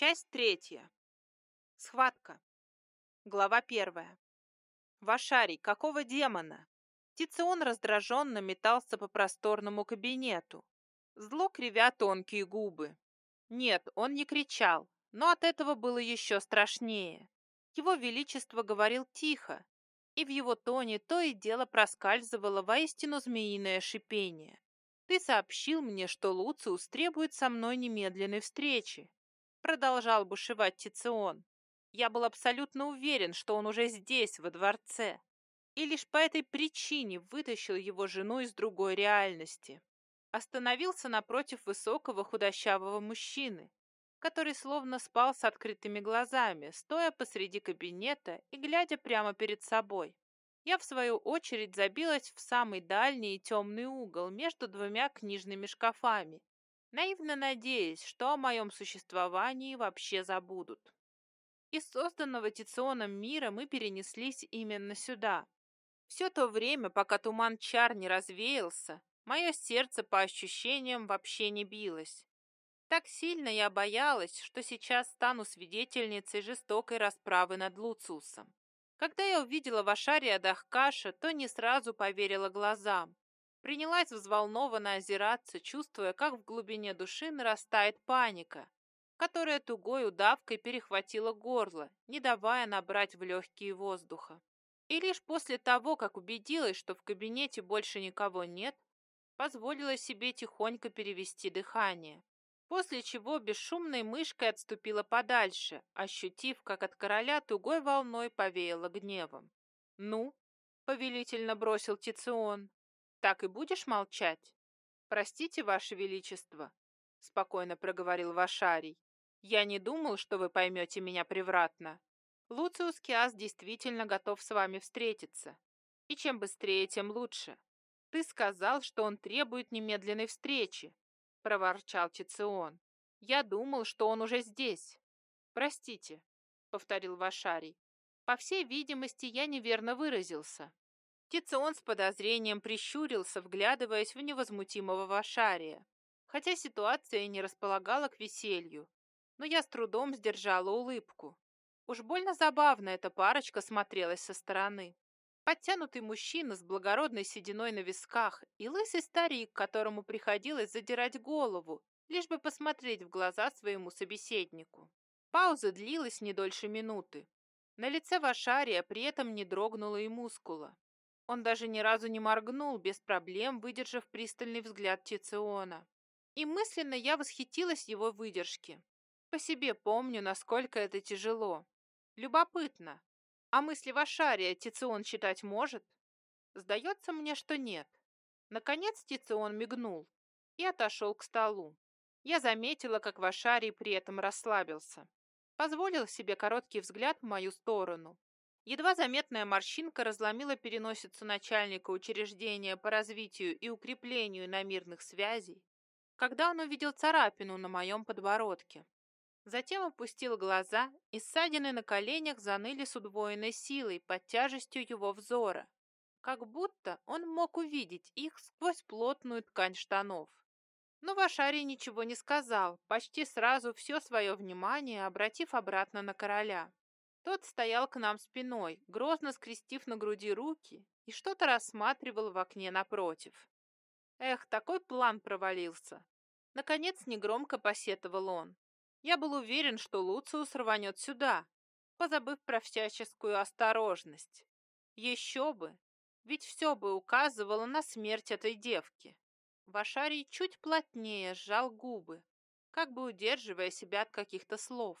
Часть третья. Схватка. Глава первая. Вашарий, какого демона? Тицион раздраженно метался по просторному кабинету, зло кривя тонкие губы. Нет, он не кричал, но от этого было еще страшнее. Его Величество говорил тихо, и в его тоне то и дело проскальзывало воистину змеиное шипение. «Ты сообщил мне, что Луциус требует со мной немедленной встречи», продолжал бушевать Тицион. «Я был абсолютно уверен, что он уже здесь, во дворце, и лишь по этой причине вытащил его жену из другой реальности. Остановился напротив высокого худощавого мужчины, который словно спал с открытыми глазами, стоя посреди кабинета и глядя прямо перед собой. Я, в свою очередь, забилась в самый дальний и темный угол между двумя книжными шкафами, наивно надеясь, что о моем существовании вообще забудут. Из созданного Тиционом мира мы перенеслись именно сюда. Все то время, пока туман чар не развеялся, мое сердце по ощущениям вообще не билось. Так сильно я боялась, что сейчас стану свидетельницей жестокой расправы над Луцусом. Когда я увидела Вашария Дахкаша, то не сразу поверила глазам. Принялась взволнованно озираться, чувствуя, как в глубине души нарастает паника, которая тугой удавкой перехватила горло, не давая набрать в легкие воздуха. И лишь после того, как убедилась, что в кабинете больше никого нет, позволила себе тихонько перевести дыхание после чего бесшумной мышкой отступила подальше, ощутив, как от короля тугой волной повеяло гневом. «Ну?» — повелительно бросил Тицион. «Так и будешь молчать?» «Простите, Ваше Величество», — спокойно проговорил Вашарий. «Я не думал, что вы поймете меня превратно. Луциус Киас действительно готов с вами встретиться. И чем быстрее, тем лучше. Ты сказал, что он требует немедленной встречи, — проворчал Тицион. «Я думал, что он уже здесь». «Простите», — повторил Вашарий. «По всей видимости, я неверно выразился». Тицион с подозрением прищурился, вглядываясь в невозмутимого Вашария. Хотя ситуация не располагала к веселью, но я с трудом сдержала улыбку. Уж больно забавно эта парочка смотрелась со стороны. Подтянутый мужчина с благородной сединой на висках и лысый старик, которому приходилось задирать голову, лишь бы посмотреть в глаза своему собеседнику. Пауза длилась не дольше минуты. На лице Вашария при этом не дрогнуло и мускула. Он даже ни разу не моргнул, без проблем выдержав пристальный взгляд Тициона. И мысленно я восхитилась его выдержке. По себе помню, насколько это тяжело. Любопытно, а мысли Вашария Тицион читать может? Сдается мне, что нет. Наконец Тицион мигнул и отошел к столу. Я заметила, как Вашарий при этом расслабился. Позволил себе короткий взгляд в мою сторону. Едва заметная морщинка разломила переносицу начальника учреждения по развитию и укреплению намирных связей, когда он увидел царапину на моем подбородке. Затем опустил глаза, и ссадины на коленях заныли с удвоенной силой под тяжестью его взора, как будто он мог увидеть их сквозь плотную ткань штанов. Но Вашарий ничего не сказал, почти сразу все свое внимание обратив обратно на короля. Тот стоял к нам спиной, грозно скрестив на груди руки и что-то рассматривал в окне напротив. Эх, такой план провалился. Наконец негромко посетовал он. Я был уверен, что Луциус рванет сюда, позабыв про всяческую осторожность. Еще бы, ведь все бы указывало на смерть этой девки. Вашарий чуть плотнее сжал губы, как бы удерживая себя от каких-то слов.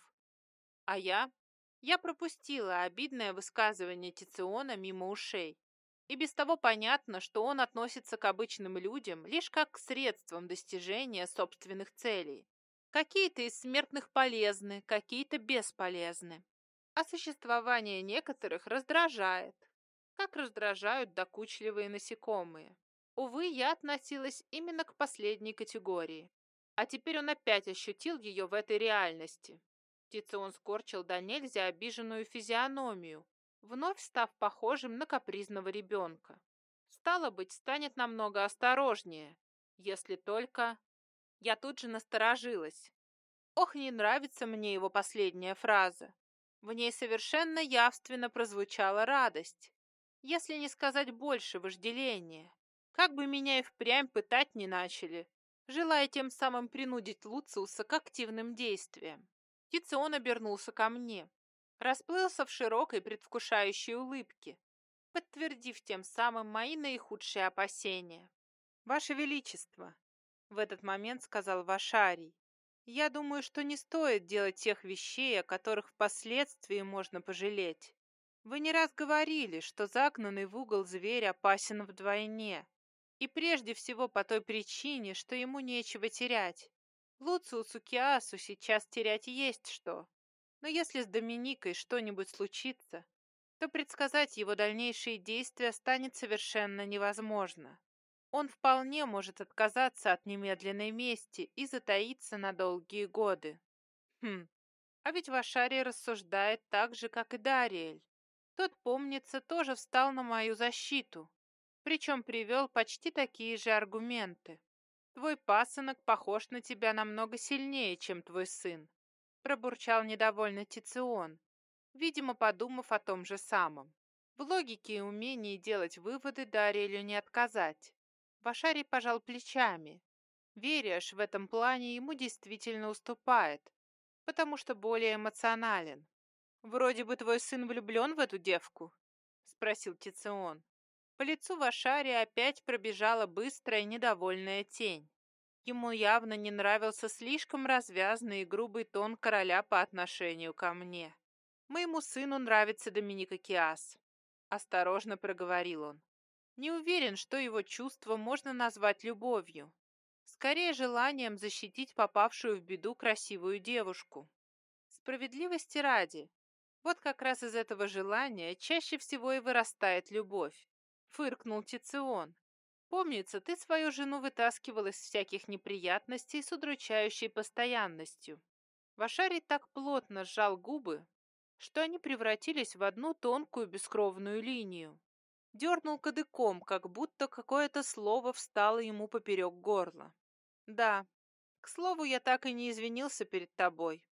А я? Я пропустила обидное высказывание Тициона мимо ушей. И без того понятно, что он относится к обычным людям лишь как к средствам достижения собственных целей. Какие-то из смертных полезны, какие-то бесполезны. А существование некоторых раздражает, как раздражают докучливые насекомые. Увы, я относилась именно к последней категории. А теперь он опять ощутил ее в этой реальности. Тицион скорчил до нельзя обиженную физиономию, вновь став похожим на капризного ребенка. Стало быть, станет намного осторожнее, если только... Я тут же насторожилась. Ох, не нравится мне его последняя фраза. В ней совершенно явственно прозвучала радость, если не сказать больше вожделения. Как бы меня и впрямь пытать не начали, желая тем самым принудить Луциуса к активным действиям. Тицион обернулся ко мне, расплылся в широкой предвкушающей улыбке, подтвердив тем самым мои наихудшие опасения. «Ваше Величество!» — в этот момент сказал Вашарий. «Я думаю, что не стоит делать тех вещей, о которых впоследствии можно пожалеть. Вы не раз говорили, что загнанный в угол зверь опасен вдвойне, и прежде всего по той причине, что ему нечего терять. Луциусу Киасу сейчас терять есть что. Но если с Доминикой что-нибудь случится, то предсказать его дальнейшие действия станет совершенно невозможно. Он вполне может отказаться от немедленной мести и затаиться на долгие годы. Хм, а ведь Вашарий рассуждает так же, как и Дариэль. Тот, помнится, тоже встал на мою защиту, причем привел почти такие же аргументы. Твой пасынок похож на тебя намного сильнее, чем твой сын, пробурчал недовольно Тицион, видимо, подумав о том же самом. В логике и умении делать выводы Дариэлю не отказать. Башарий пожал плечами. Вериаш в этом плане ему действительно уступает, потому что более эмоционален. «Вроде бы твой сын влюблен в эту девку?» — спросил Тицион. По лицу Вашари опять пробежала быстрая недовольная тень. Ему явно не нравился слишком развязный и грубый тон короля по отношению ко мне. «Моему сыну нравится Доминика Киас», — осторожно проговорил он. «Не уверен, что его чувство можно назвать любовью. Скорее желанием защитить попавшую в беду красивую девушку. Справедливости ради, вот как раз из этого желания чаще всего и вырастает любовь фыркнул Тицион. Помнится, ты свою жену вытаскивал из всяких неприятностей с удручающей постоянностью. Вашарий так плотно сжал губы, что они превратились в одну тонкую бескровную линию. Дернул кадыком, как будто какое-то слово встало ему поперек горла. «Да, к слову, я так и не извинился перед тобой».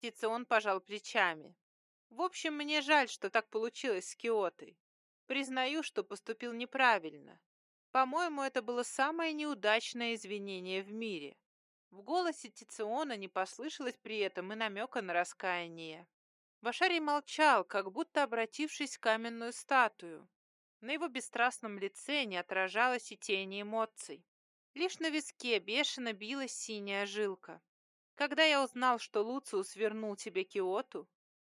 Тицион пожал плечами. «В общем, мне жаль, что так получилось с Киотой. Признаю, что поступил неправильно. По-моему, это было самое неудачное извинение в мире. В голосе Тициона не послышалось при этом и намека на раскаяние. Вашарий молчал, как будто обратившись в каменную статую. На его бесстрастном лице не отражалось и тени эмоций. Лишь на виске бешено билась синяя жилка. Когда я узнал, что Луциус вернул тебе Киоту,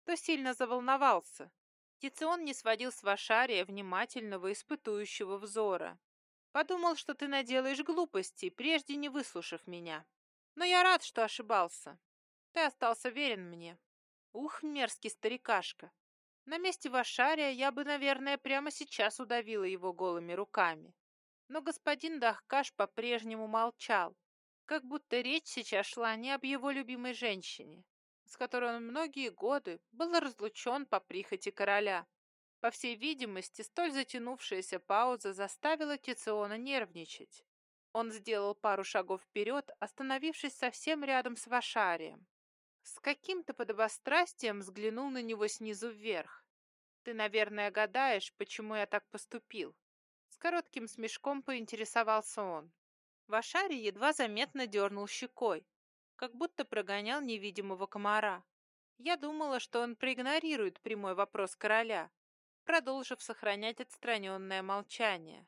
то сильно заволновался. Тицион не сводил с Вашария внимательного испытующего взора. Подумал, что ты наделаешь глупостей, прежде не выслушав меня. Но я рад, что ошибался. Ты остался верен мне. Ух, мерзкий старикашка. На месте Вашария я бы, наверное, прямо сейчас удавила его голыми руками. Но господин Дахкаш по-прежнему молчал, как будто речь сейчас шла не об его любимой женщине, с которой он многие годы был разлучен по прихоти короля. По всей видимости, столь затянувшаяся пауза заставила Тициона нервничать. Он сделал пару шагов вперед, остановившись совсем рядом с Вашарием. С каким-то подобострастием взглянул на него снизу вверх. «Ты, наверное, гадаешь, почему я так поступил?» С коротким смешком поинтересовался он. Вашарий едва заметно дернул щекой, как будто прогонял невидимого комара. Я думала, что он проигнорирует прямой вопрос короля, продолжив сохранять отстраненное молчание.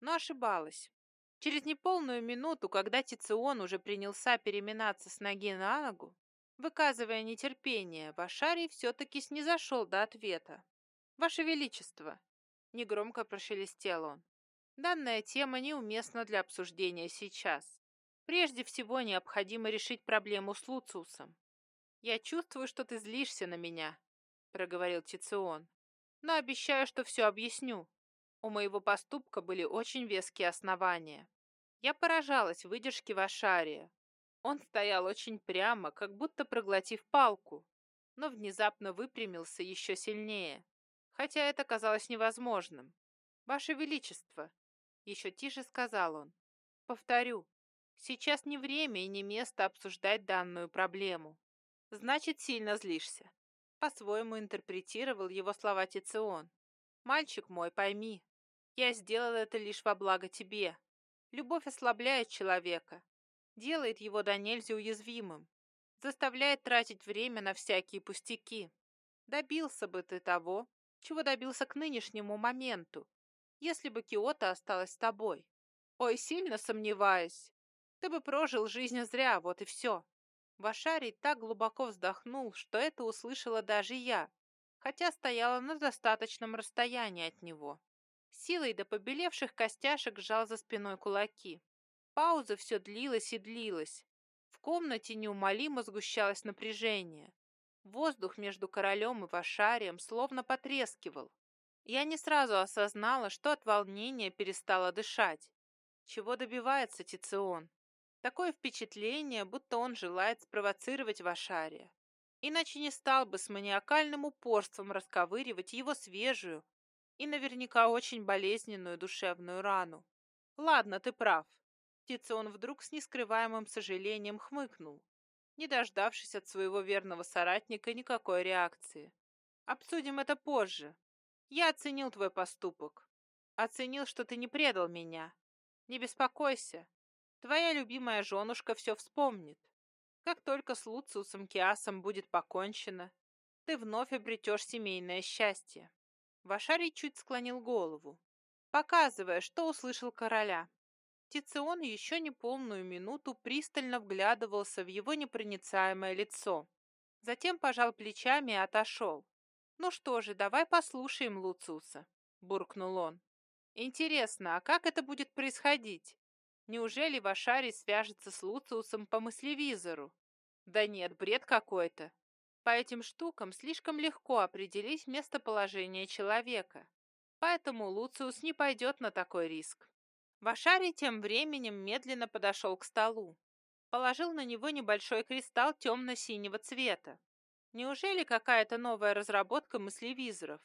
Но ошибалась. Через неполную минуту, когда Тицион уже принялся переминаться с ноги на ногу, выказывая нетерпение, Вашарий все-таки снизошел до ответа. «Ваше Величество!» — негромко прошелестел он. «Данная тема неуместна для обсуждения сейчас. Прежде всего необходимо решить проблему с Луциусом. «Я чувствую, что ты злишься на меня», — проговорил Тицион. «Но обещаю, что все объясню. У моего поступка были очень веские основания. Я поражалась выдержке Вашария. Он стоял очень прямо, как будто проглотив палку, но внезапно выпрямился еще сильнее, хотя это казалось невозможным. «Ваше Величество!» — еще тише сказал он. «Повторю, Сейчас не время и не место обсуждать данную проблему. Значит, сильно злишься. По-своему интерпретировал его слова Тицион. Мальчик мой, пойми, я сделал это лишь во благо тебе. Любовь ослабляет человека, делает его до нельзя уязвимым, заставляет тратить время на всякие пустяки. Добился бы ты того, чего добился к нынешнему моменту, если бы Киота осталась с тобой. Ой, сильно сомневаюсь. Ты бы прожил жизнь зря, вот и все. Вашарий так глубоко вздохнул, что это услышала даже я, хотя стояла на достаточном расстоянии от него. Силой до побелевших костяшек сжал за спиной кулаки. Пауза все длилась и длилась. В комнате неумолимо сгущалось напряжение. Воздух между королем и Вашарием словно потрескивал. Я не сразу осознала, что от волнения перестала дышать. Чего добивается Тицион? Такое впечатление, будто он желает спровоцировать Вашария. Иначе не стал бы с маниакальным упорством расковыривать его свежую и наверняка очень болезненную душевную рану. Ладно, ты прав. Тицион вдруг с нескрываемым сожалением хмыкнул, не дождавшись от своего верного соратника никакой реакции. Обсудим это позже. Я оценил твой поступок. Оценил, что ты не предал меня, не беспокойся. Твоя любимая женушка все вспомнит. Как только с Луциусом Киасом будет покончено, ты вновь обретешь семейное счастье. Вашарий чуть склонил голову, показывая, что услышал короля. Тицион еще не полную минуту пристально вглядывался в его непроницаемое лицо. Затем пожал плечами и отошел. «Ну что же, давай послушаем Луциуса», — буркнул он. Интересно, а как это будет происходить? Неужели Вашарий свяжется с Луциусом по мыслевизору? Да нет, бред какой-то. По этим штукам слишком легко определить местоположение человека. Поэтому Луциус не пойдет на такой риск. Вашарий тем временем медленно подошел к столу. Положил на него небольшой кристалл темно-синего цвета. Неужели какая-то новая разработка мыслевизоров?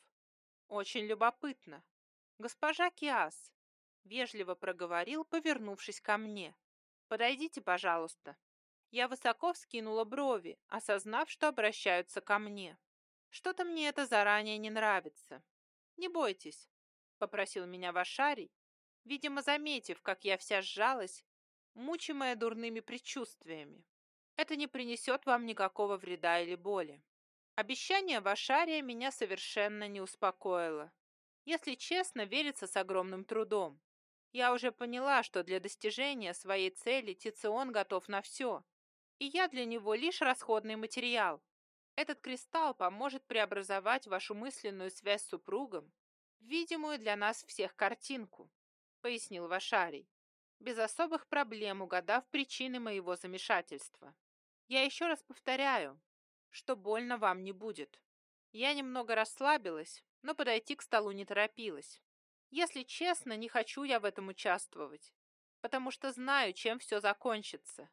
Очень любопытно. «Госпожа Киас», — вежливо проговорил, повернувшись ко мне. «Подойдите, пожалуйста». Я высоко вскинула брови, осознав, что обращаются ко мне. Что-то мне это заранее не нравится. «Не бойтесь», — попросил меня Вашарий, видимо, заметив, как я вся сжалась, мучимая дурными предчувствиями. Это не принесет вам никакого вреда или боли. Обещание Вашария меня совершенно не успокоило. Если честно, верится с огромным трудом. Я уже поняла, что для достижения своей цели Тицион готов на все, и я для него лишь расходный материал. Этот кристалл поможет преобразовать вашу мысленную связь с супругом видимую для нас всех картинку, пояснил Вашарий, без особых проблем угадав причины моего замешательства. Я еще раз повторяю, что больно вам не будет. Я немного расслабилась, но подойти к столу не торопилась. Если честно, не хочу я в этом участвовать, потому что знаю, чем все закончится.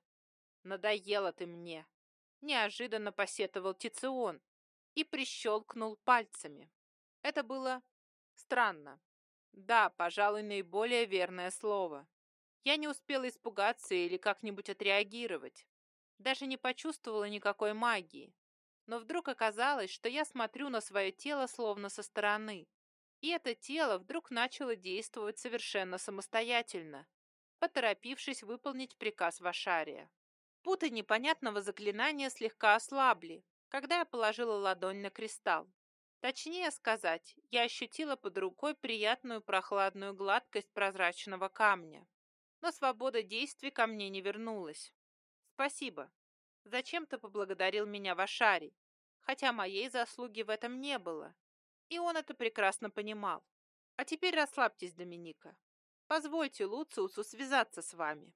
Надоела ты мне. Неожиданно посетовал Тицион и прищелкнул пальцами. Это было странно. Да, пожалуй, наиболее верное слово. Я не успела испугаться или как-нибудь отреагировать. Даже не почувствовала никакой магии но вдруг оказалось, что я смотрю на свое тело словно со стороны. И это тело вдруг начало действовать совершенно самостоятельно, поторопившись выполнить приказ Вашария. Путы непонятного заклинания слегка ослабли, когда я положила ладонь на кристалл. Точнее сказать, я ощутила под рукой приятную прохладную гладкость прозрачного камня. Но свобода действий ко мне не вернулась. Спасибо. Зачем-то поблагодарил меня Вашарий, хотя моей заслуги в этом не было. И он это прекрасно понимал. А теперь расслабьтесь, Доминика. Позвольте Луциусу связаться с вами.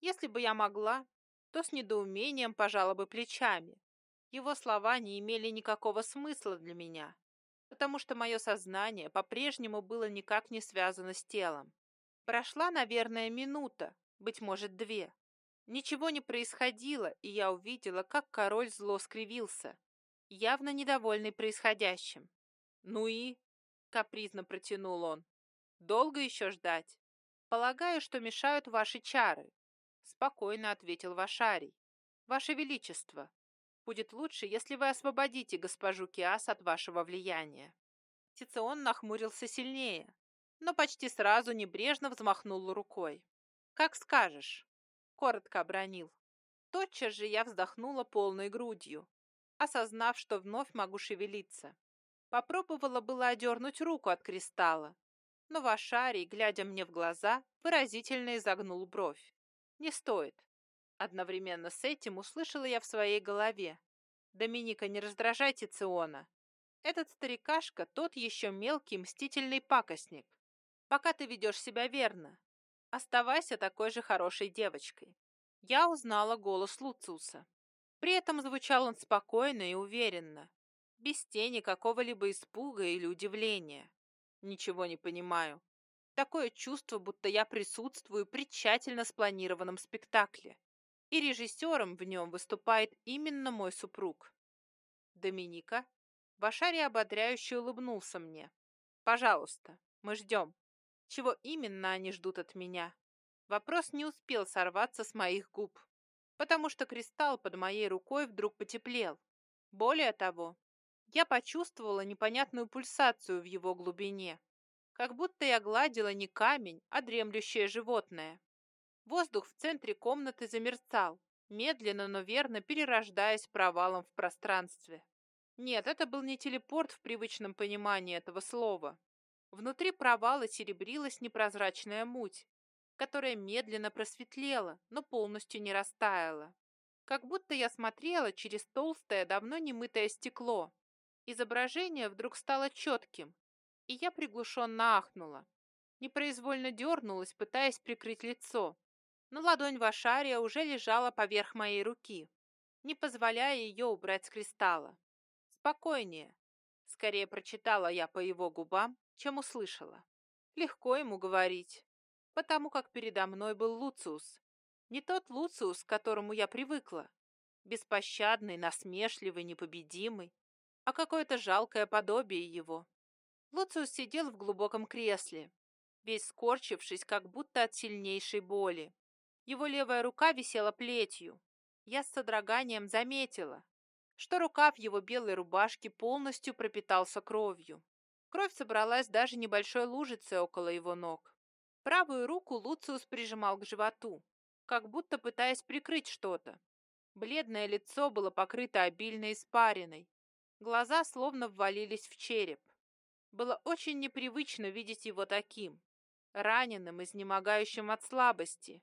Если бы я могла, то с недоумением пожала бы плечами. Его слова не имели никакого смысла для меня, потому что мое сознание по-прежнему было никак не связано с телом. Прошла, наверное, минута, быть может, две. Ничего не происходило, и я увидела, как король зло скривился, явно недовольный происходящим. «Ну и?» — капризно протянул он. «Долго еще ждать? Полагаю, что мешают ваши чары. Спокойно ответил Вашарий. Ваше Величество, будет лучше, если вы освободите госпожу Киас от вашего влияния. Тицион нахмурился сильнее, но почти сразу небрежно взмахнул рукой. «Как скажешь», — коротко обронил. Тотчас же я вздохнула полной грудью, осознав, что вновь могу шевелиться. Попробовала было одернуть руку от кристалла, но Вашарий, глядя мне в глаза, выразительно изогнул бровь. «Не стоит». Одновременно с этим услышала я в своей голове. «Доминика, не раздражайте Циона. Этот старикашка тот еще мелкий мстительный пакостник. Пока ты ведешь себя верно, оставайся такой же хорошей девочкой». Я узнала голос Луциуса. При этом звучал он спокойно и уверенно, без тени какого-либо испуга или удивления. Ничего не понимаю. Такое чувство, будто я присутствую при тщательно спланированном спектакле, и режиссером в нем выступает именно мой супруг. Доминика, Вашари ободряюще улыбнулся мне. «Пожалуйста, мы ждем. Чего именно они ждут от меня?» Вопрос не успел сорваться с моих губ, потому что кристалл под моей рукой вдруг потеплел. Более того, я почувствовала непонятную пульсацию в его глубине, как будто я гладила не камень, а дремлющее животное. Воздух в центре комнаты замерцал, медленно, но верно перерождаясь провалом в пространстве. Нет, это был не телепорт в привычном понимании этого слова. Внутри провала серебрилась непрозрачная муть, которая медленно просветлела, но полностью не растаяла. Как будто я смотрела через толстое, давно немытое стекло, Изображение вдруг стало четким, и я приглушенно ахнула. Непроизвольно дернулась, пытаясь прикрыть лицо, но ладонь Вашария уже лежала поверх моей руки, не позволяя ее убрать с кристалла. «Спокойнее», — скорее прочитала я по его губам, чем услышала. Легко ему говорить, потому как передо мной был Луциус. Не тот Луциус, к которому я привыкла. Беспощадный, насмешливый, непобедимый, а какое-то жалкое подобие его. Луциус сидел в глубоком кресле, весь скорчившись, как будто от сильнейшей боли. Его левая рука висела плетью. Я с содроганием заметила, что рукав его белой рубашки полностью пропитался кровью. Кровь собралась даже небольшой лужицей около его ног. Правую руку Луциус прижимал к животу, как будто пытаясь прикрыть что-то. Бледное лицо было покрыто обильной испариной, Глаза словно ввалились в череп. Было очень непривычно видеть его таким, раненым, изнемогающим от слабости,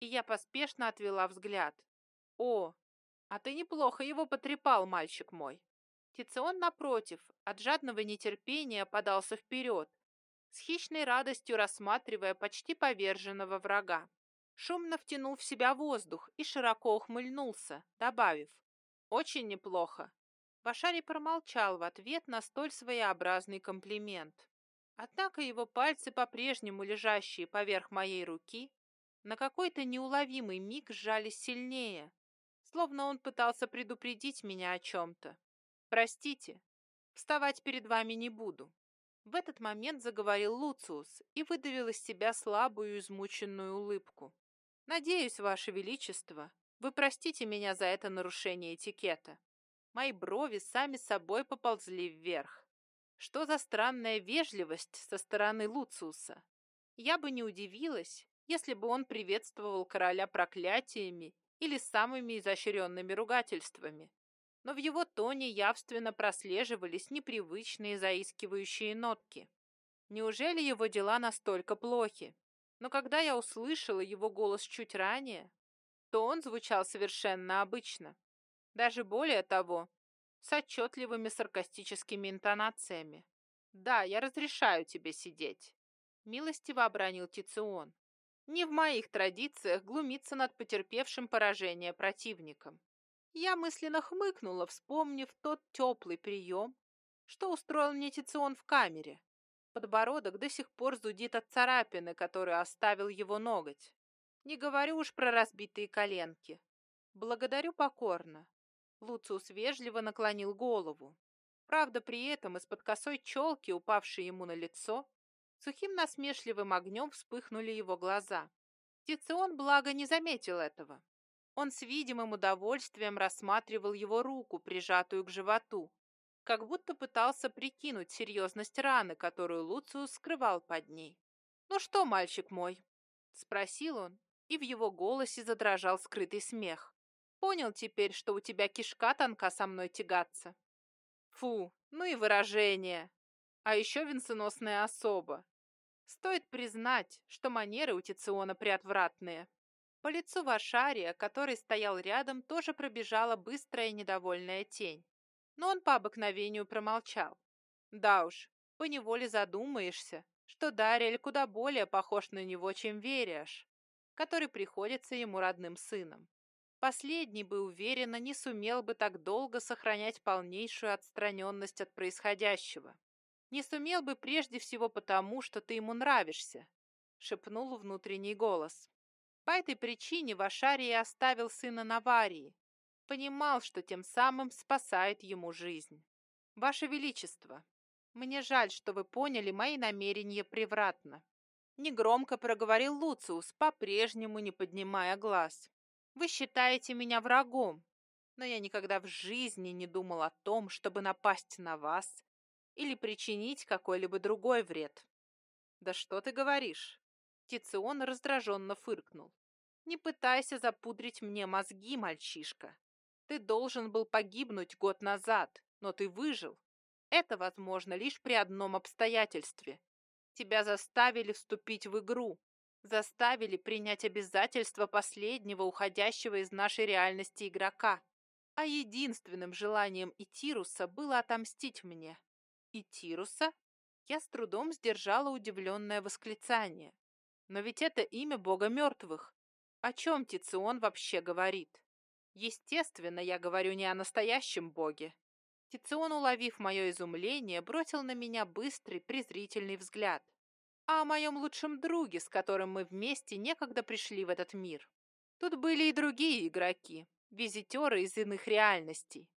и я поспешно отвела взгляд. «О, а ты неплохо его потрепал, мальчик мой!» Тицион, напротив, от жадного нетерпения подался вперед, с хищной радостью рассматривая почти поверженного врага. Шумно втянул в себя воздух и широко ухмыльнулся, добавив «Очень неплохо. Башари промолчал в ответ на столь своеобразный комплимент. Однако его пальцы, по-прежнему лежащие поверх моей руки, на какой-то неуловимый миг сжались сильнее, словно он пытался предупредить меня о чем-то. «Простите, вставать перед вами не буду». В этот момент заговорил Луциус и выдавил из себя слабую измученную улыбку. «Надеюсь, Ваше Величество, вы простите меня за это нарушение этикета. Мои брови сами собой поползли вверх. Что за странная вежливость со стороны Луциуса? Я бы не удивилась, если бы он приветствовал короля проклятиями или самыми изощренными ругательствами. Но в его тоне явственно прослеживались непривычные заискивающие нотки. Неужели его дела настолько плохи? Но когда я услышала его голос чуть ранее, то он звучал совершенно обычно. Даже более того, с отчетливыми саркастическими интонациями. «Да, я разрешаю тебе сидеть», — милостиво обронил Тицион. «Не в моих традициях глумиться над потерпевшим поражение противником». Я мысленно хмыкнула, вспомнив тот теплый прием, что устроил мне Тицион в камере. Подбородок до сих пор зудит от царапины, которую оставил его ноготь. Не говорю уж про разбитые коленки. Благодарю покорно. Луциус вежливо наклонил голову. Правда, при этом из-под косой челки, упавшей ему на лицо, сухим насмешливым огнем вспыхнули его глаза. Тицион, благо, не заметил этого. Он с видимым удовольствием рассматривал его руку, прижатую к животу, как будто пытался прикинуть серьезность раны, которую Луциус скрывал под ней. «Ну что, мальчик мой?» — спросил он, и в его голосе задрожал скрытый смех. «Понял теперь, что у тебя кишка тонка со мной тягаться?» «Фу, ну и выражение! А еще венценосная особа. Стоит признать, что манеры у Тициона приотвратные». По лицу Вашария, который стоял рядом, тоже пробежала быстрая недовольная тень но он по обыкновению промолчал. Да уж, поневоле задумаешься, что Дариэль куда более похож на него, чем Вериаш, который приходится ему родным сыном. Последний бы уверенно не сумел бы так долго сохранять полнейшую отстраненность от происходящего. Не сумел бы прежде всего потому, что ты ему нравишься, шепнул внутренний голос. По этой причине Вашарий оставил сына Наварии, понимал, что тем самым спасает ему жизнь. Ваше Величество, мне жаль, что вы поняли мои намерения превратно. Негромко проговорил Луциус, по-прежнему не поднимая глаз. Вы считаете меня врагом, но я никогда в жизни не думал о том, чтобы напасть на вас или причинить какой-либо другой вред. Да что ты говоришь? Тицион раздраженно фыркнул. Не пытайся запудрить мне мозги, мальчишка. Ты должен был погибнуть год назад, но ты выжил. Это возможно лишь при одном обстоятельстве. Тебя заставили вступить в игру, заставили принять обязательства последнего уходящего из нашей реальности игрока. А единственным желанием Итируса было отомстить мне. Итируса? Я с трудом сдержала удивленное восклицание. Но ведь это имя бога мертвых. О чем Тицион вообще говорит? Естественно, я говорю не о настоящем боге. Тицион, уловив мое изумление, бросил на меня быстрый, презрительный взгляд. А о моем лучшем друге, с которым мы вместе некогда пришли в этот мир. Тут были и другие игроки, визитеры из иных реальностей.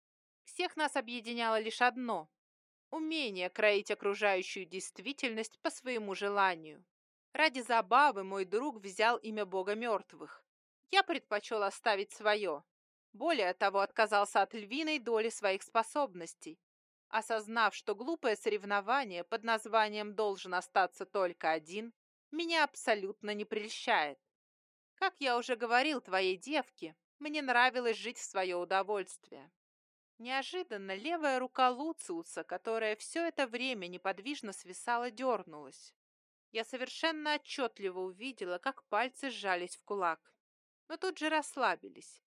Всех нас объединяло лишь одно – умение кроить окружающую действительность по своему желанию. Ради забавы мой друг взял имя бога мертвых. Я предпочел оставить свое, более того, отказался от львиной доли своих способностей, осознав, что глупое соревнование под названием «должен остаться только один» меня абсолютно не прельщает. Как я уже говорил твоей девке, мне нравилось жить в свое удовольствие. Неожиданно левая рука Луциуса, которая все это время неподвижно свисала, дернулась. Я совершенно отчетливо увидела, как пальцы сжались в кулак, но тут же расслабились,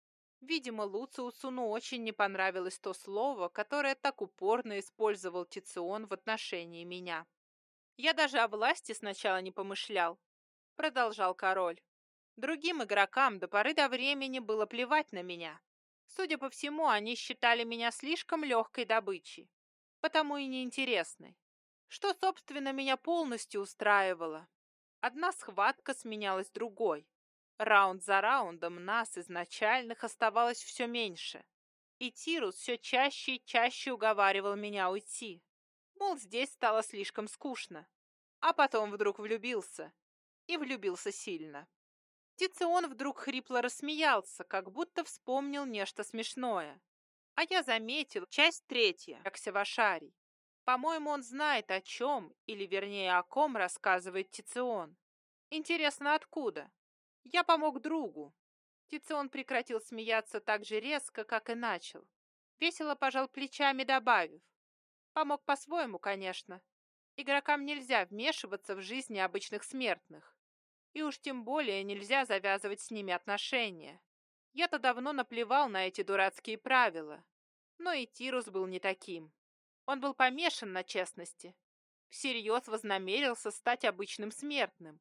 Видимо, Луциусу ну очень не понравилось то слово, которое так упорно использовал Тицион в отношении меня. «Я даже о власти сначала не помышлял», — продолжал король. «Другим игрокам до поры до времени было плевать на меня. Судя по всему, они считали меня слишком легкой добычей, потому и неинтересной. Что, собственно, меня полностью устраивало. Одна схватка сменялась другой. Раунд за раундом нас изначальных оставалось все меньше. И Тирус все чаще и чаще уговаривал меня уйти. Мол, здесь стало слишком скучно. А потом вдруг влюбился. И влюбился сильно. Тицион вдруг хрипло рассмеялся, как будто вспомнил нечто смешное. А я заметил часть третья, как Севашарий. По-моему, он знает о чем, или вернее о ком рассказывает Тицион. Интересно, откуда? Я помог другу. Тицион прекратил смеяться так же резко, как и начал. Весело пожал плечами, добавив. Помог по-своему, конечно. Игрокам нельзя вмешиваться в жизни обычных смертных. И уж тем более нельзя завязывать с ними отношения. Я-то давно наплевал на эти дурацкие правила. Но и Тирус был не таким. Он был помешан на честности. Всерьез вознамерился стать обычным смертным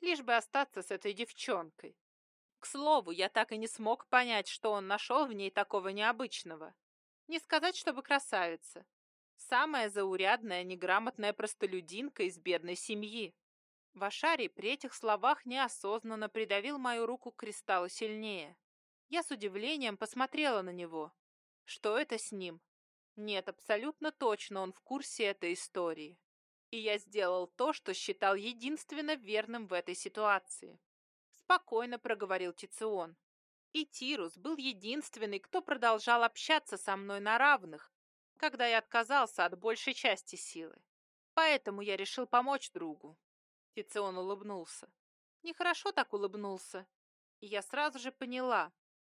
лишь бы остаться с этой девчонкой. К слову, я так и не смог понять, что он нашел в ней такого необычного. Не сказать, чтобы красавица. Самая заурядная, неграмотная простолюдинка из бедной семьи. Вашарий при этих словах неосознанно придавил мою руку к кристаллу сильнее. Я с удивлением посмотрела на него. Что это с ним? Нет, абсолютно точно он в курсе этой истории. И я сделал то, что считал единственно верным в этой ситуации. Спокойно проговорил Тицион. И Тирус был единственный, кто продолжал общаться со мной на равных, когда я отказался от большей части силы. Поэтому я решил помочь другу. Тицион улыбнулся. Нехорошо так улыбнулся. И я сразу же поняла.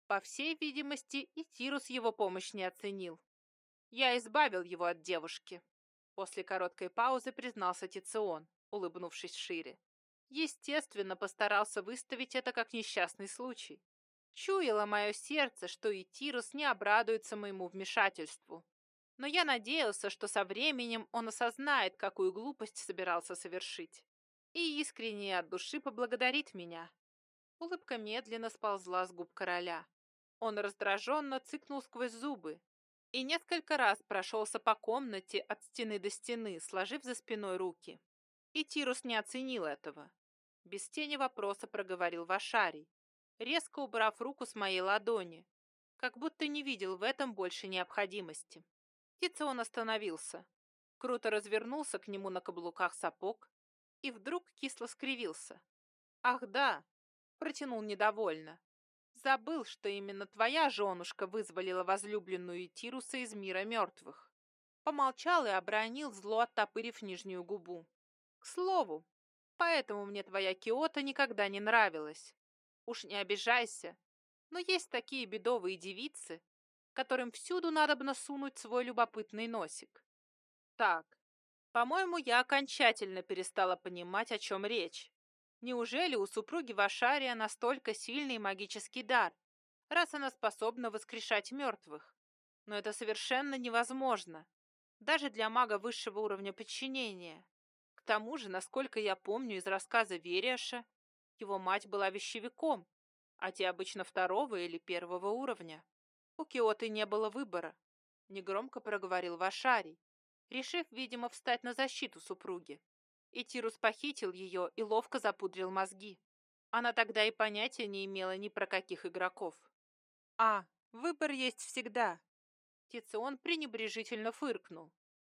По всей видимости, и Тирус его помощь не оценил. Я избавил его от девушки. После короткой паузы признался Тицион, улыбнувшись шире. Естественно, постарался выставить это как несчастный случай. Чуяло мое сердце, что и Тирус не обрадуется моему вмешательству. Но я надеялся, что со временем он осознает, какую глупость собирался совершить. И искренне от души поблагодарит меня. Улыбка медленно сползла с губ короля. Он раздраженно цыкнул сквозь зубы и несколько раз прошелся по комнате от стены до стены, сложив за спиной руки. И Тирус не оценил этого. Без тени вопроса проговорил Вашарий, резко убрав руку с моей ладони, как будто не видел в этом больше необходимости. Тицион остановился, круто развернулся к нему на каблуках сапог и вдруг кисло скривился. «Ах да!» — протянул недовольно. «Забыл, что именно твоя женушка вызволила возлюбленную Тируса из мира мертвых». Помолчал и обронил, зло оттопырив нижнюю губу. «К слову, поэтому мне твоя Киота никогда не нравилась. Уж не обижайся, но есть такие бедовые девицы, которым всюду надо бы насунуть свой любопытный носик. Так, по-моему, я окончательно перестала понимать, о чем речь. Неужели у супруги Вашария настолько сильный магический дар, раз она способна воскрешать мертвых? Но это совершенно невозможно, даже для мага высшего уровня подчинения. К тому же, насколько я помню из рассказа Вериаша, его мать была вещевиком, а те обычно второго или первого уровня. У Киоты не было выбора, негромко проговорил Вашарий, решив, видимо, встать на защиту супруги. И Тирус похитил ее и ловко запудрил мозги. Она тогда и понятия не имела ни про каких игроков. А, выбор есть всегда. Тицион пренебрежительно фыркнул.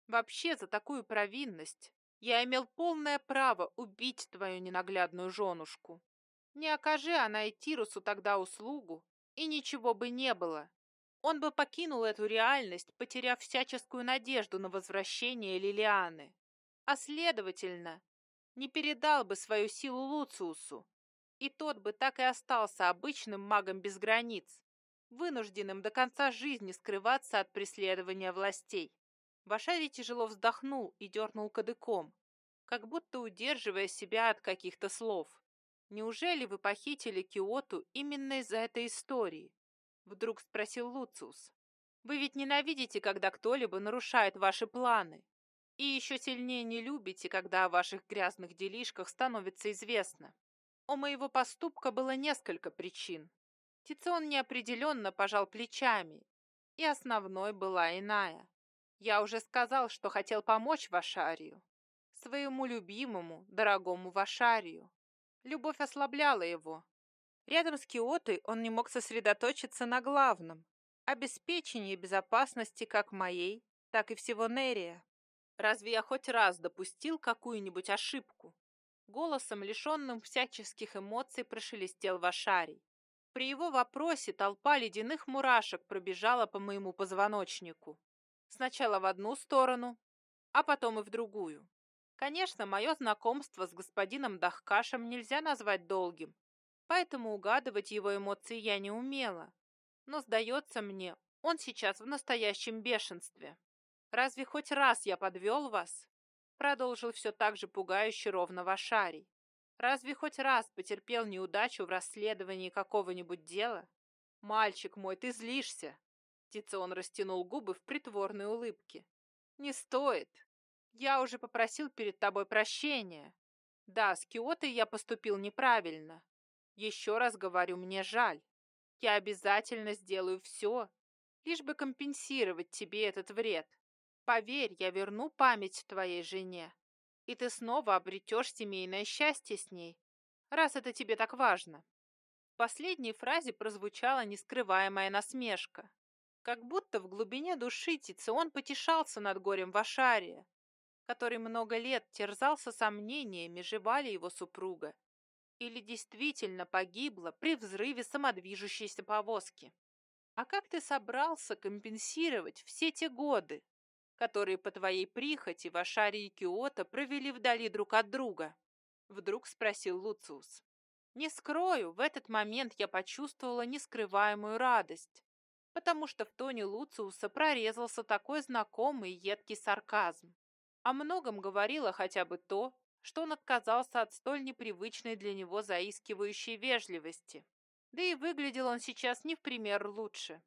Вообще за такую провинность я имел полное право убить твою ненаглядную женушку. Не окажи она и Тирусу тогда услугу, и ничего бы не было. Он бы покинул эту реальность, потеряв всяческую надежду на возвращение Лилианы. А следовательно, не передал бы свою силу Луциусу, и тот бы так и остался обычным магом без границ, вынужденным до конца жизни скрываться от преследования властей. Вашарий тяжело вздохнул и дернул кадыком, как будто удерживая себя от каких-то слов. «Неужели вы похитили Киоту именно из-за этой истории?» Вдруг спросил Луциус. «Вы ведь ненавидите, когда кто-либо нарушает ваши планы, и еще сильнее не любите, когда о ваших грязных делишках становится известно. У моего поступка было несколько причин. Тицион неопределенно пожал плечами, и основной была иная. Я уже сказал, что хотел помочь Вашарию, своему любимому, дорогому Вашарию. Любовь ослабляла его. Рядом с Киотой он не мог сосредоточиться на главном – обеспечении безопасности как моей, так и всего Нерия. Разве я хоть раз допустил какую-нибудь ошибку? Голосом, лишенным всяческих эмоций, прошелестел Вашарий. При его вопросе толпа ледяных мурашек пробежала по моему позвоночнику. Сначала в одну сторону, а потом и в другую. Конечно, мое знакомство с господином Дахкашем нельзя назвать долгим, поэтому угадывать его эмоции я не умела. Но, сдается мне, он сейчас в настоящем бешенстве. «Разве хоть раз я подвел вас?» Продолжил все так же пугающе ровно Вашарий. «Разве хоть раз потерпел неудачу в расследовании какого-нибудь дела? Мальчик мой, ты злишься!» Тицион растянул губы в притворной улыбке. «Не стоит. Я уже попросил перед тобой прощения. Да, с Киотой я поступил неправильно. Еще раз говорю, мне жаль. Я обязательно сделаю все, лишь бы компенсировать тебе этот вред. Поверь, я верну память твоей жене, и ты снова обретешь семейное счастье с ней, раз это тебе так важно». В последней фразе прозвучала нескрываемая насмешка. Как будто в глубине души Тицион потешался над горем Вашария, который много лет терзался сомнениями, жива ли его супруга, или действительно погибла при взрыве самодвижущейся повозки. А как ты собрался компенсировать все те годы, которые по твоей прихоти Вашари и Киото провели вдали друг от друга? Вдруг спросил Луциус. Не скрою, в этот момент я почувствовала нескрываемую радость, потому что в тоне Луциуса прорезался такой знакомый едкий сарказм. О многом говорило хотя бы то, что он отказался от столь непривычной для него заискивающей вежливости. Да и выглядел он сейчас не в пример лучше.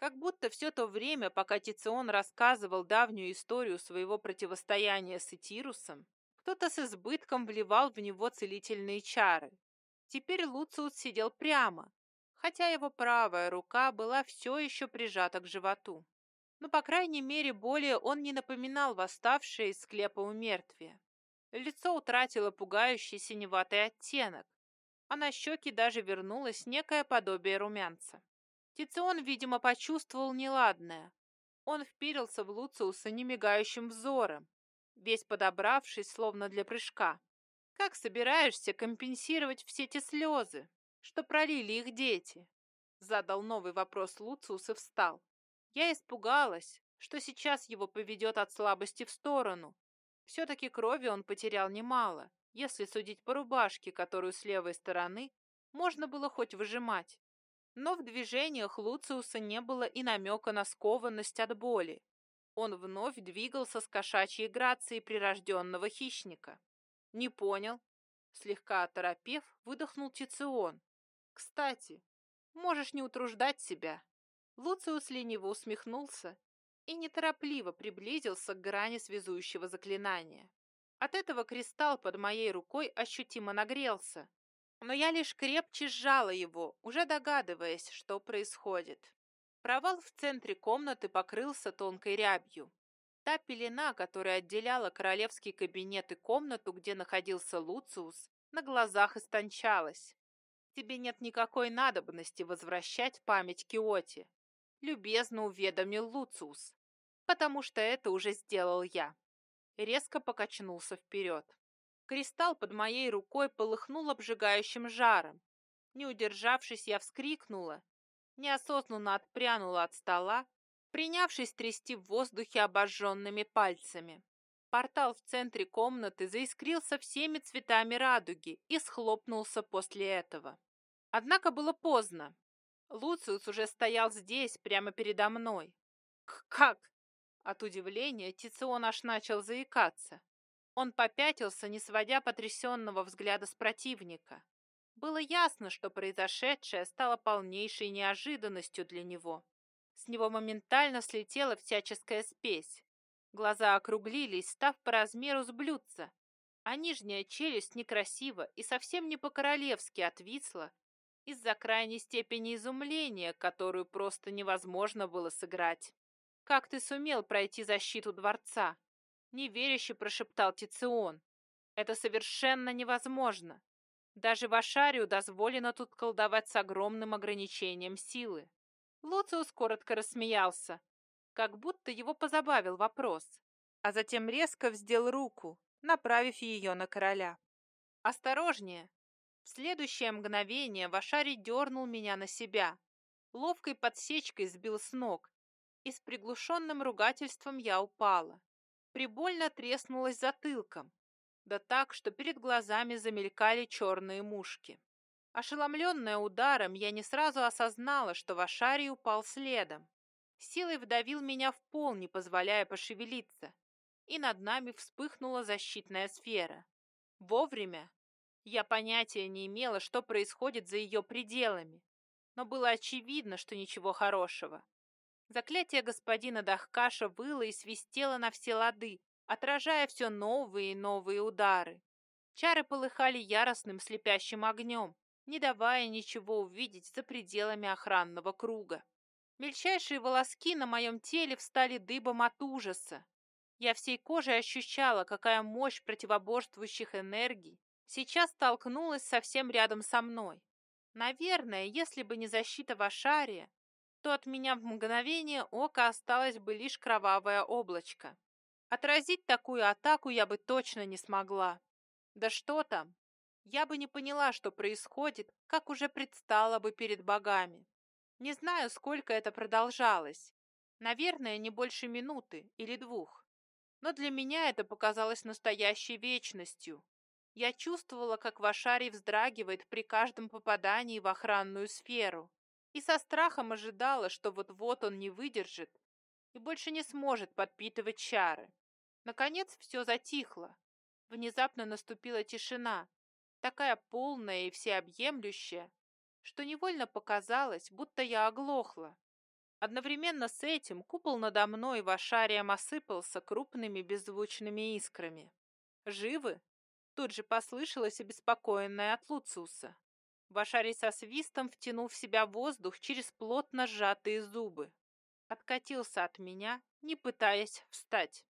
Как будто все то время, пока Тицион рассказывал давнюю историю своего противостояния с Этирусом, кто-то с избытком вливал в него целительные чары. Теперь Луциус сидел прямо, хотя его правая рука была все еще прижата к животу. Но, по крайней мере, более он не напоминал восставшее из склепа умертвие. Лицо утратило пугающий синеватый оттенок, а на щеки даже вернулось некое подобие румянца. Тицион, видимо, почувствовал неладное. Он впирился в Луциуса немигающим взором, весь подобравшись, словно для прыжка. «Как собираешься компенсировать все те слезы, что пролили их дети?» Задал новый вопрос Луциус и встал. Я испугалась, что сейчас его поведет от слабости в сторону. Все-таки крови он потерял немало, если судить по рубашке, которую с левой стороны можно было хоть выжимать. Но в движениях Луциуса не было и намека на скованность от боли. Он вновь двигался с кошачьей грацией прирожденного хищника. «Не понял». Слегка оторопев, выдохнул Тицион. «Кстати, можешь не утруждать себя». Луциус лениво усмехнулся и неторопливо приблизился к грани связующего заклинания. От этого кристалл под моей рукой ощутимо нагрелся, но я лишь крепче сжала его, уже догадываясь, что происходит. Провал в центре комнаты покрылся тонкой рябью. Та пелена, которая отделяла королевский кабинет и комнату, где находился Луциус, на глазах истончалась. Тебе нет никакой надобности возвращать память Киоти, любезно уведомил Луциус, потому что это уже сделал я резко покачнулся вперед. Кристалл под моей рукой полыхнул обжигающим жаром. Не удержавшись, я вскрикнула, неосознанно отпрянула от стола, принявшись трясти в воздухе обожженными пальцами. Портал в центре комнаты заискрился всеми цветами радуги и схлопнулся после этого. Однако было поздно. Луциус уже стоял здесь, прямо передо мной. «Как? От удивления Тицион аж начал заикаться. Он попятился, не сводя потрясенного взгляда с противника. Было ясно, что произошедшее стало полнейшей неожиданностью для него. С него моментально слетела всяческая спесь. Глаза округлились, став по размеру с блюдца, а нижняя челюсть некрасиво и совсем не по-королевски отвисла из-за крайней степени изумления, которую просто невозможно было сыграть. «Как ты сумел пройти защиту дворца?» Неверяще прошептал Тицион. «Это совершенно невозможно. Даже в Ашарию дозволено тут колдовать с огромным ограничением силы». Луциус коротко рассмеялся, как будто его позабавил вопрос, а затем резко вздел руку, направив ее на короля. «Осторожнее!» В следующее мгновение Вашарий дернул меня на себя, ловкой подсечкой сбил с ног и с приглушенным ругательством я упала. Прибольно треснулась затылком, да так, что перед глазами замелькали черные мушки. Ошеломленная ударом, я не сразу осознала, что Вашарий упал следом. Силой вдавил меня в пол, не позволяя пошевелиться, и над нами вспыхнула защитная сфера. Вовремя я понятия не имела, что происходит за ее пределами, но было очевидно, что ничего хорошего. Заклятие господина Дахкаша выло и свистело на все лады, отражая все новые и новые удары. Чары полыхали яростным слепящим огнем, не давая ничего увидеть за пределами охранного круга. Мельчайшие волоски на моем теле встали дыбом от ужаса. Я всей кожей ощущала, какая мощь противоборствующих энергий сейчас столкнулась совсем рядом со мной. Наверное, если бы не защита Вашария, то от меня в мгновение ока осталось бы лишь кровавое облачко. Отразить такую атаку я бы точно не смогла. Да что там? Я бы не поняла, что происходит, как уже предстала бы перед богами. Не знаю, сколько это продолжалось. Наверное, не больше минуты или двух. Но для меня это показалось настоящей вечностью. Я чувствовала, как Вашарий вздрагивает при каждом попадании в охранную сферу. И со страхом ожидала, что вот-вот он не выдержит и больше не сможет подпитывать чары. Наконец все затихло. Внезапно наступила тишина, такая полная и всеобъемлющая, что невольно показалось, будто я оглохла. Одновременно с этим купол надо мной вашарием осыпался крупными беззвучными искрами. «Живы?» Тут же послышалось обеспокоенное от Луциуса. Вашарий со свистом втянул в себя воздух через плотно сжатые зубы. Откатился от меня, не пытаясь встать.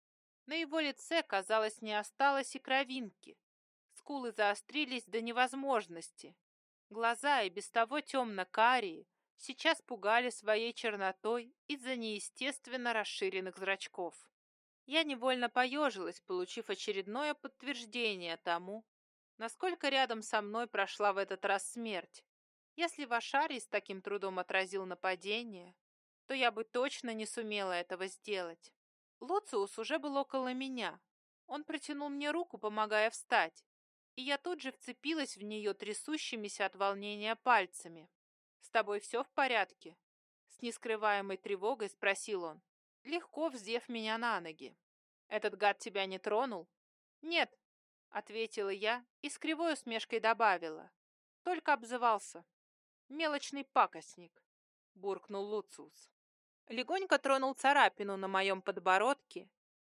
На его лице, казалось, не осталось и кровинки. Скулы заострились до невозможности. Глаза, и без того темно-карие, сейчас пугали своей чернотой из-за неестественно расширенных зрачков. Я невольно поежилась, получив очередное подтверждение тому, насколько рядом со мной прошла в этот раз смерть. Если Вашарий с таким трудом отразил нападение, то я бы точно не сумела этого сделать. Луциус уже был около меня. Он протянул мне руку, помогая встать, и я тут же вцепилась в нее трясущимися от волнения пальцами. «С тобой все в порядке?» С нескрываемой тревогой спросил он, легко вздев меня на ноги. «Этот гад тебя не тронул?» «Нет», — ответила я и с кривой усмешкой добавила. «Только обзывался. Мелочный пакостник», — буркнул Луциус. Легонько тронул царапину на моем подбородке,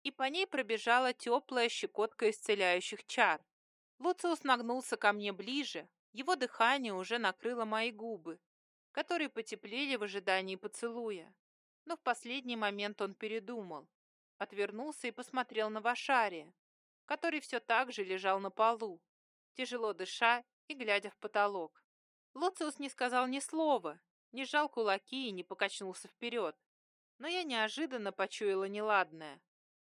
и по ней пробежала теплая щекотка исцеляющих чар. Луциус нагнулся ко мне ближе, его дыхание уже накрыло мои губы, которые потеплели в ожидании поцелуя. Но в последний момент он передумал, отвернулся и посмотрел на Вашария, который все так же лежал на полу, тяжело дыша и глядя в потолок. Луциус не сказал ни слова, не сжал кулаки и не покачнулся вперед. Но я неожиданно почуяла неладное.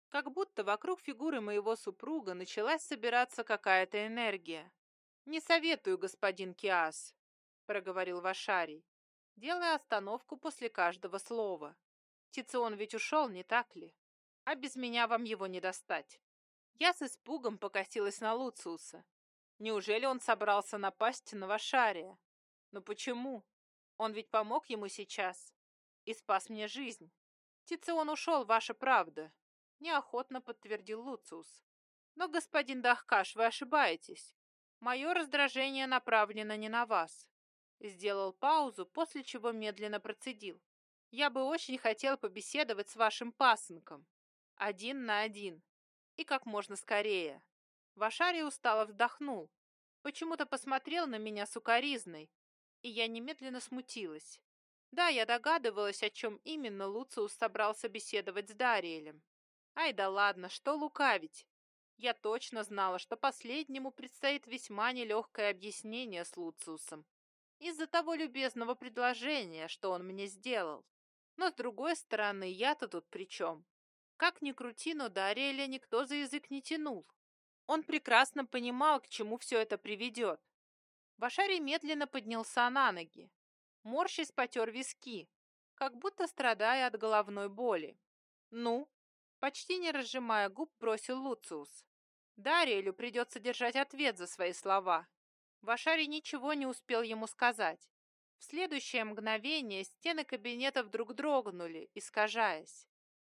Как будто вокруг фигуры моего супруга началась собираться какая-то энергия. «Не советую, господин Киас», — проговорил Вашарий, делая остановку после каждого слова. «Тицион ведь ушел, не так ли? А без меня вам его не достать». Я с испугом покосилась на Луциуса. Неужели он собрался напасть на Вашария? Но почему? Он ведь помог ему сейчас и спас мне жизнь. Тицион ушел, ваша правда, неохотно подтвердил Луциус. Но, господин Дахкаш, вы ошибаетесь. Мое раздражение направлено не на вас. Сделал паузу, после чего медленно процедил. Я бы очень хотел побеседовать с вашим пасынком. Один на один. И как можно скорее. Вашарий устало вздохнул. Почему-то посмотрел на меня сукоризной, и я немедленно смутилась. Да, я догадывалась, о чем именно Луциус собрался беседовать с Дариэлем. Ай да ладно, что лукавить. Я точно знала, что последнему предстоит весьма нелегкое объяснение с Луциусом. Из-за того любезного предложения, что он мне сделал. Но, с другой стороны, я-то тут при чем? Как ни крути, но Дариэля никто за язык не тянул. Он прекрасно понимал, к чему все это приведет. Башарий медленно поднялся на ноги. Морщись потер виски, как будто страдая от головной боли. «Ну?» Почти не разжимая губ, бросил Луциус. Дариэлю придется держать ответ за свои слова. Вашарий ничего не успел ему сказать. В следующее мгновение стены кабинета вдруг дрогнули, искажаясь.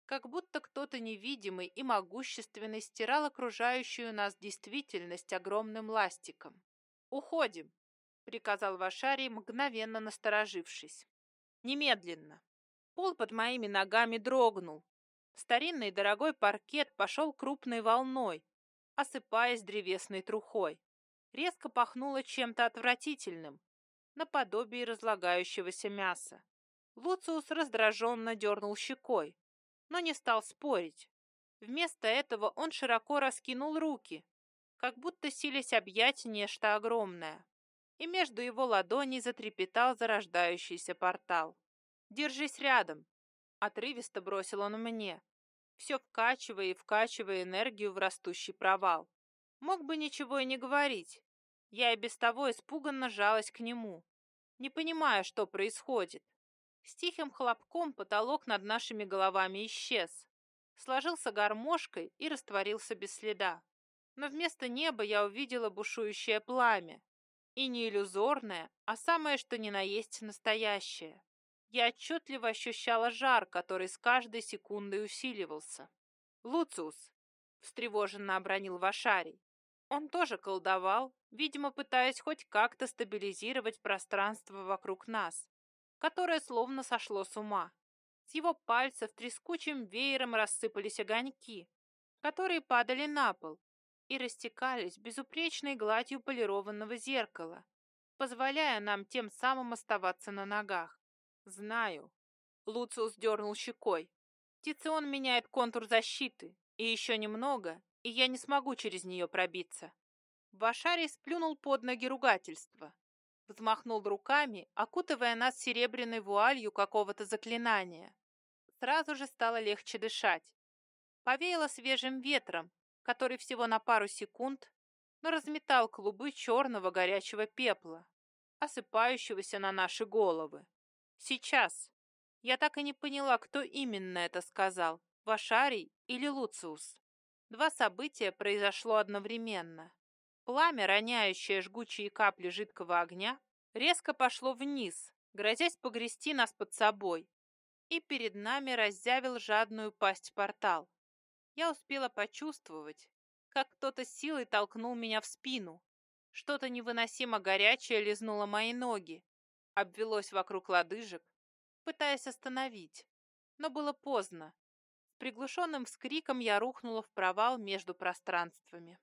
Как будто кто-то невидимый и могущественный стирал окружающую нас действительность огромным ластиком. «Уходим!» — приказал Вашарий, мгновенно насторожившись. «Немедленно!» Пол под моими ногами дрогнул. Старинный дорогой паркет пошел крупной волной, осыпаясь древесной трухой. Резко пахнуло чем-то отвратительным, наподобие разлагающегося мяса. Луциус раздраженно дернул щекой, но не стал спорить. Вместо этого он широко раскинул руки, как будто сились объять нечто огромное. И между его ладоней затрепетал зарождающийся портал. «Держись рядом!» — отрывисто бросил он мне, все вкачивая и вкачивая энергию в растущий провал. Мог бы ничего и не говорить, Я и без того испуганно жалась к нему, не понимая, что происходит. С тихим хлопком потолок над нашими головами исчез, сложился гармошкой и растворился без следа. Но вместо неба я увидела бушующее пламя. И не иллюзорное, а самое что ни на есть настоящее. Я отчетливо ощущала жар, который с каждой секундой усиливался. «Луциус!» — встревоженно обронил Вашарий. Он тоже колдовал, видимо, пытаясь хоть как-то стабилизировать пространство вокруг нас, которое словно сошло с ума. С его пальцев трескучим веером рассыпались огоньки, которые падали на пол и растекались безупречной гладью полированного зеркала, позволяя нам тем самым оставаться на ногах. Знаю. Луциус дернул щекой. Тицион меняет контур защиты, и еще немного, и я не смогу через нее пробиться. Вашарий сплюнул под ноги ругательства, взмахнул руками, окутывая нас серебряной вуалью какого-то заклинания. Сразу же стало легче дышать. Повеяло свежим ветром, который всего на пару секунд, но разметал клубы черного горячего пепла, осыпающегося на наши головы. Сейчас. Я так и не поняла, кто именно это сказал, Вашарий или Луциус. Два события произошло одновременно. Пламя, роняющее жгучие капли жидкого огня, резко пошло вниз, грозясь погрести нас под собой, и перед нами раззявил жадную пасть портал. Я успела почувствовать, как кто-то силой толкнул меня в спину. Что-то невыносимо горячее лизнуло мои ноги, обвелось вокруг лодыжек, пытаясь остановить. Но было поздно. Приглушенным вскриком я рухнула в провал между пространствами.